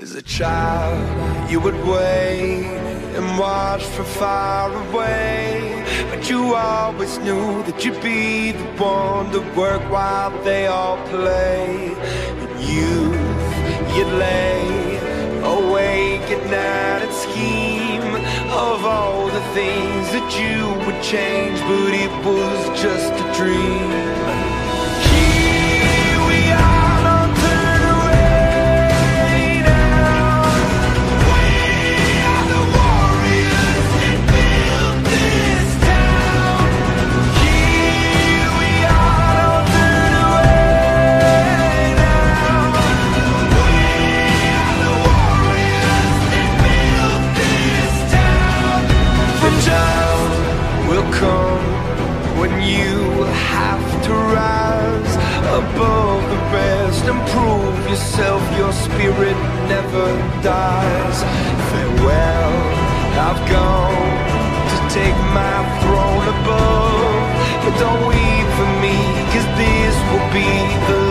As a child, you would wait and watch from far away. But you always knew that you'd be the one to work while they all play. In youth, you'd lay awake at night and scheme of all the things that you would change, but it was just a dream. Will when you have to rise above the rest and prove yourself. Your spirit never dies. Farewell, I've gone to take my throne above. But don't weep for me, cause this will be the